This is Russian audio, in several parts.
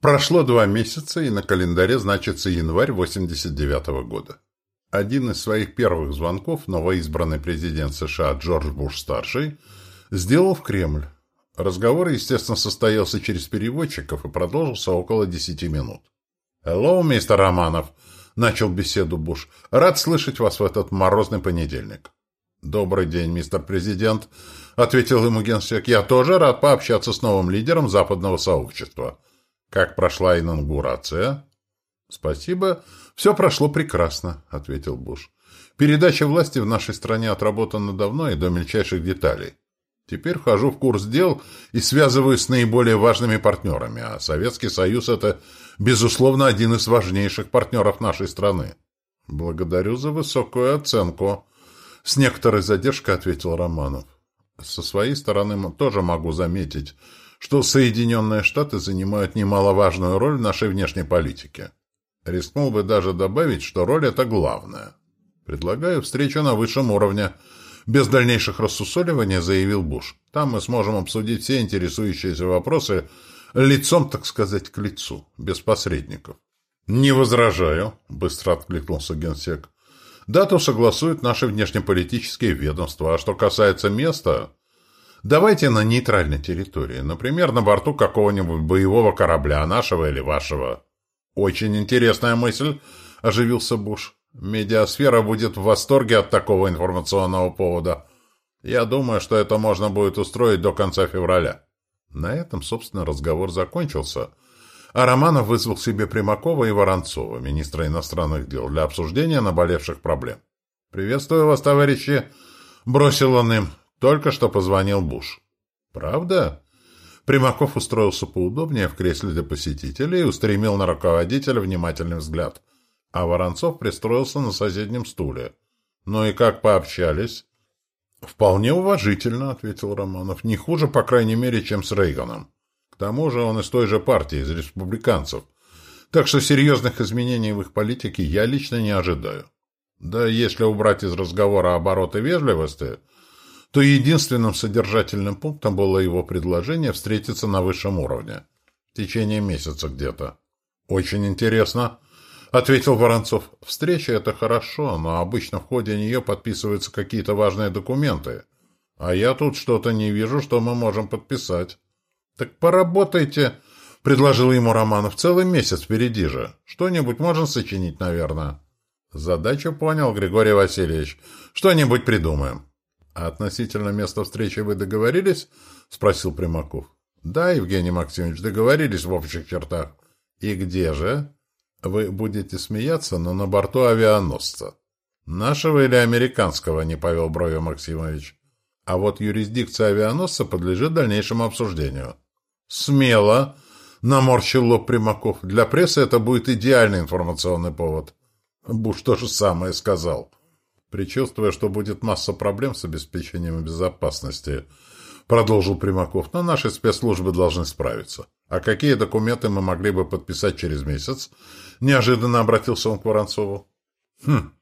Прошло два месяца, и на календаре значится январь 89 -го года. Один из своих первых звонков новоизбранный президент США Джордж Буш-старший сделал в Кремль. Разговор, естественно, состоялся через переводчиков и продолжился около десяти минут. «Hello, мистер Романов», — начал беседу Буш. «Рад слышать вас в этот морозный понедельник». «Добрый день, мистер президент», — ответил ему генсек. «Я тоже рад пообщаться с новым лидером западного сообщества». «Как прошла инаугурация?» «Спасибо. Все прошло прекрасно», — ответил Буш. «Передача власти в нашей стране отработана давно и до мельчайших деталей. Теперь вхожу в курс дел и связываюсь с наиболее важными партнерами, а Советский Союз — это, безусловно, один из важнейших партнеров нашей страны». «Благодарю за высокую оценку», — с некоторой задержкой ответил Романов. «Со своей стороны тоже могу заметить, что Соединенные Штаты занимают немаловажную роль в нашей внешней политике. Рискнул бы даже добавить, что роль эта главная. Предлагаю встречу на высшем уровне. Без дальнейших рассусоливаний заявил Буш. Там мы сможем обсудить все интересующиеся вопросы лицом, так сказать, к лицу, без посредников. «Не возражаю», — быстро откликнулся генсек. «Дату согласуют наши внешнеполитические ведомства, а что касается места, Давайте на нейтральной территории, например, на борту какого-нибудь боевого корабля, нашего или вашего. Очень интересная мысль, оживился Буш. Медиасфера будет в восторге от такого информационного повода. Я думаю, что это можно будет устроить до конца февраля. На этом, собственно, разговор закончился, а Романов вызвал себе Примакова и Воронцова, министра иностранных дел, для обсуждения наболевших проблем. «Приветствую вас, товарищи!» — бросил он им. Только что позвонил Буш. Правда? Примаков устроился поудобнее в кресле для посетителей и устремил на руководителя внимательный взгляд. А Воронцов пристроился на соседнем стуле. «Ну и как пообщались?» «Вполне уважительно», — ответил Романов. «Не хуже, по крайней мере, чем с Рейганом. К тому же он из той же партии, из республиканцев. Так что серьезных изменений в их политике я лично не ожидаю. Да если убрать из разговора обороты вежливости, то единственным содержательным пунктом было его предложение встретиться на высшем уровне. В течение месяца где-то. «Очень интересно», — ответил Воронцов. «Встреча — это хорошо, но обычно в ходе нее подписываются какие-то важные документы. А я тут что-то не вижу, что мы можем подписать». «Так поработайте», — предложил ему Романов. «Целый месяц впереди же. Что-нибудь можно сочинить, наверное». «Задачу понял, Григорий Васильевич. Что-нибудь придумаем». «А относительно места встречи вы договорились?» — спросил Примаков. «Да, Евгений Максимович, договорились в общих чертах». «И где же?» «Вы будете смеяться, но на борту авианосца». «Нашего или американского?» — не повел брови Максимович. «А вот юрисдикция авианосца подлежит дальнейшему обсуждению». «Смело!» — наморщил лоб Примаков. «Для прессы это будет идеальный информационный повод». Буш то же самое сказал. Причувствуя, что будет масса проблем с обеспечением безопасности, продолжил Примаков, но наши спецслужбы должны справиться. А какие документы мы могли бы подписать через месяц? Неожиданно обратился он к Воронцову. Хм,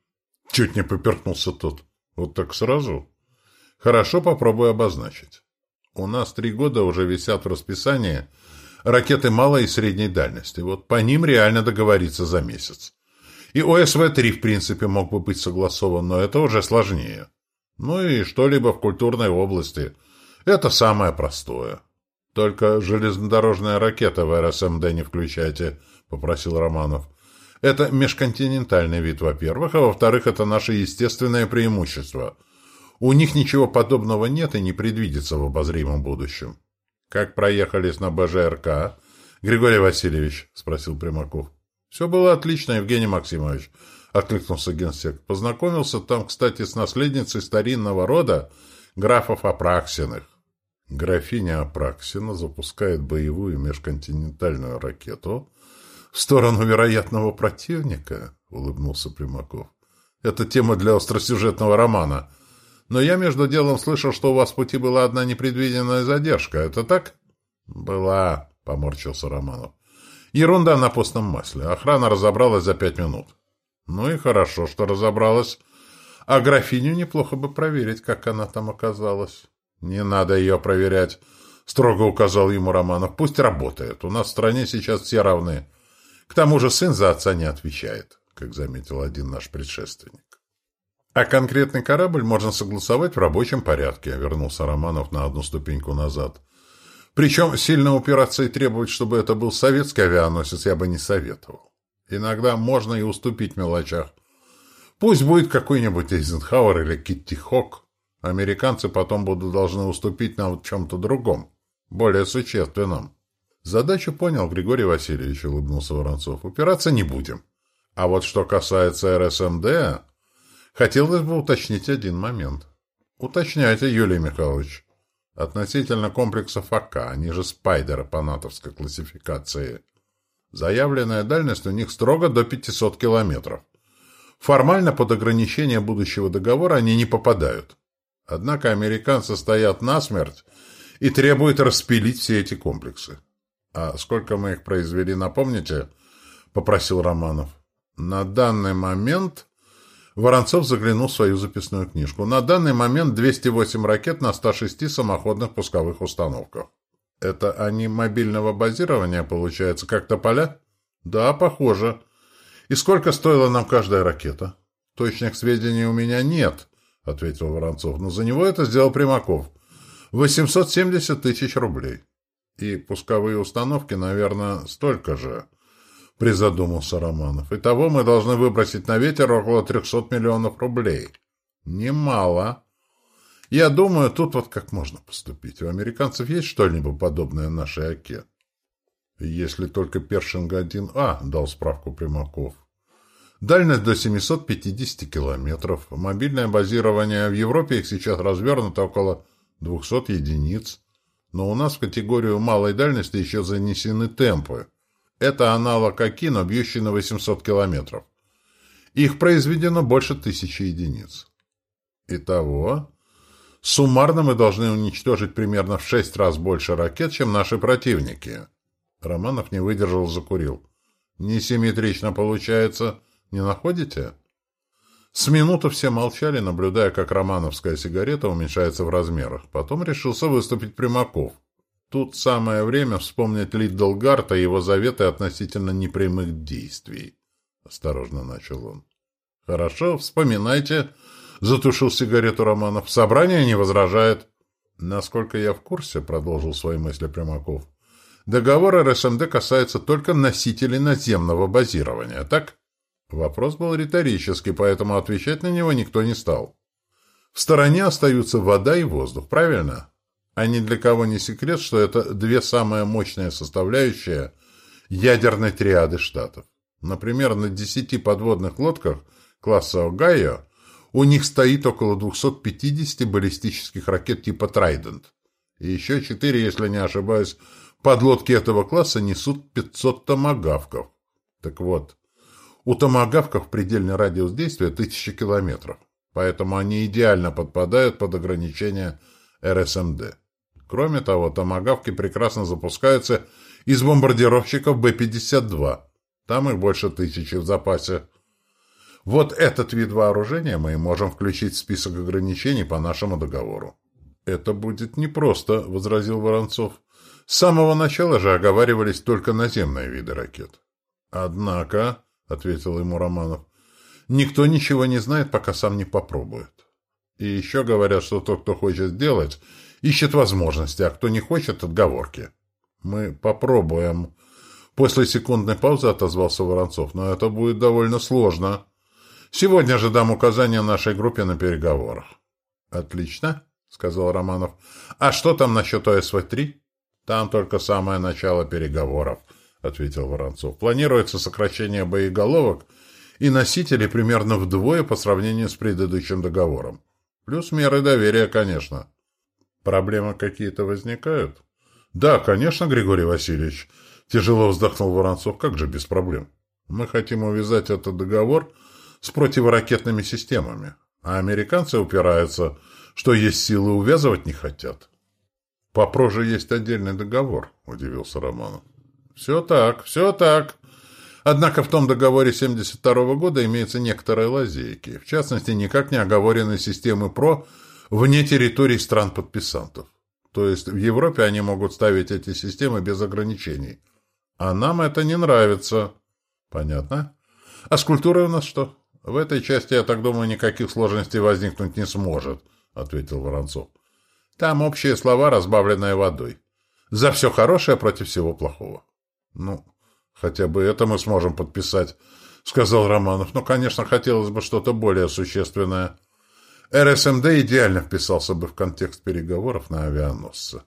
чуть не поперхнулся тот. Вот так сразу? Хорошо, попробую обозначить. У нас три года уже висят в расписании ракеты малой и средней дальности. Вот по ним реально договориться за месяц. И ОСВ-3, в принципе, мог бы быть согласован, но это уже сложнее. Ну и что-либо в культурной области. Это самое простое. Только железнодорожная ракета в РСМД не включайте, попросил Романов. Это межконтинентальный вид, во-первых, а во-вторых, это наше естественное преимущество. У них ничего подобного нет и не предвидится в обозримом будущем. Как проехались на БЖРК, Григорий Васильевич? спросил Примаков. «Все было отлично, Евгений Максимович», — откликнулся генсек. «Познакомился там, кстати, с наследницей старинного рода графов Апраксиных». Графиня Апраксина запускает боевую межконтинентальную ракету в сторону вероятного противника, — улыбнулся Примаков. Это тема для остросюжетного романа. Но я между делом слышал, что у вас в пути была одна непредвиденная задержка. Это так? Была, — поморщился Романов. Ерунда на постном масле. Охрана разобралась за пять минут. Ну и хорошо, что разобралась. А графиню неплохо бы проверить, как она там оказалась. Не надо ее проверять, строго указал ему Романов. Пусть работает. У нас в стране сейчас все равны. К тому же сын за отца не отвечает, как заметил один наш предшественник. А конкретный корабль можно согласовать в рабочем порядке, вернулся Романов на одну ступеньку назад. Причем сильно упираться и требовать, чтобы это был советский авианосец, я бы не советовал. Иногда можно и уступить мелочах. Пусть будет какой-нибудь Эйзенхауэр или Китти Хок. Американцы потом будут должны уступить нам в чем-то другом, более существенном. Задачу понял Григорий Васильевич, улыбнулся Воронцов. Упираться не будем. А вот что касается РСМД, хотелось бы уточнить один момент. Уточняйте, Юлий Михайлович. Относительно комплексов АК, они же спайдеры по натовской классификации. Заявленная дальность у них строго до 500 километров. Формально под ограничение будущего договора они не попадают. Однако американцы стоят насмерть и требуют распилить все эти комплексы. «А сколько мы их произвели, напомните?» — попросил Романов. «На данный момент...» Воронцов заглянул в свою записную книжку. «На данный момент 208 ракет на 106 самоходных пусковых установках». «Это они мобильного базирования, получается, как тополя?» «Да, похоже. И сколько стоила нам каждая ракета?» «Точных сведений у меня нет», — ответил Воронцов. «Но за него это сделал Примаков. 870 тысяч рублей». И пусковые установки, наверное, столько же, призадумался Романов. Итого мы должны выбросить на ветер около 300 миллионов рублей. Немало. Я думаю, тут вот как можно поступить. У американцев есть что-нибудь подобное нашей ОКЕ? Если только Першинг-1А, дал справку Примаков. Дальность до 750 километров. Мобильное базирование в Европе их сейчас развернуто около 200 единиц но у нас в категорию малой дальности еще занесены темпы. Это аналог Акино, бьющий на 800 километров. Их произведено больше тысячи единиц. Итого, суммарно мы должны уничтожить примерно в шесть раз больше ракет, чем наши противники. Романов не выдержал, закурил. Несимметрично получается, не находите? С минуту все молчали, наблюдая, как романовская сигарета уменьшается в размерах. Потом решился выступить Примаков. Тут самое время вспомнить Лиддлгарта и его заветы относительно непрямых действий. Осторожно начал он. «Хорошо, вспоминайте», — затушил сигарету Романов. «Собрание не возражает». «Насколько я в курсе», — продолжил свои мысли Примаков, «договор РСМД касается только носителей наземного базирования, так?» Вопрос был риторический, поэтому отвечать на него никто не стал. В стороне остаются вода и воздух, правильно? А ни для кого не секрет, что это две самые мощные составляющие ядерной триады штатов. Например, на 10 подводных лодках класса «Огайо» у них стоит около 250 баллистических ракет типа «Трайдент». И еще четыре, если не ошибаюсь, подлодки этого класса несут 500 томагавков. Так вот, у томагавков предельный радиус действия тысячи километров, поэтому они идеально подпадают под ограничения РСМД. Кроме того, томагавки прекрасно запускаются из бомбардировщиков Б-52. Там их больше тысячи в запасе. Вот этот вид вооружения мы и можем включить в список ограничений по нашему договору. «Это будет непросто», — возразил Воронцов. «С самого начала же оговаривались только наземные виды ракет». «Однако», — ответил ему Романов. «Никто ничего не знает, пока сам не попробует. И еще говорят, что тот, кто хочет сделать, ищет возможности, а кто не хочет — отговорки. Мы попробуем». После секундной паузы отозвался Воронцов. «Но это будет довольно сложно. Сегодня же дам указания нашей группе на переговорах». «Отлично», — сказал Романов. «А что там насчет ОСВ-3?» «Там только самое начало переговоров», — ответил Воронцов. «Планируется сокращение боеголовок и носителей примерно вдвое по сравнению с предыдущим договором. Плюс меры доверия, конечно». «Проблемы какие-то возникают?» «Да, конечно, Григорий Васильевич», — тяжело вздохнул Воронцов. «Как же без проблем? Мы хотим увязать этот договор с противоракетными системами, а американцы упираются, что есть силы увязывать не хотят». «По ПРО есть отдельный договор», — удивился Романов. Все так, все так. Однако в том договоре 72 года имеются некоторые лазейки, в частности, никак не оговорены системы ПРО вне территорий стран-подписантов. То есть в Европе они могут ставить эти системы без ограничений. А нам это не нравится. Понятно? А с культурой у нас что? В этой части, я так думаю, никаких сложностей возникнуть не сможет, ответил Воронцов. Там общие слова, разбавленные водой. За все хорошее против всего плохого. Ну, хотя бы это мы сможем подписать, сказал Романов. Но, конечно, хотелось бы что-то более существенное. РСМД идеально вписался бы в контекст переговоров на авианосце.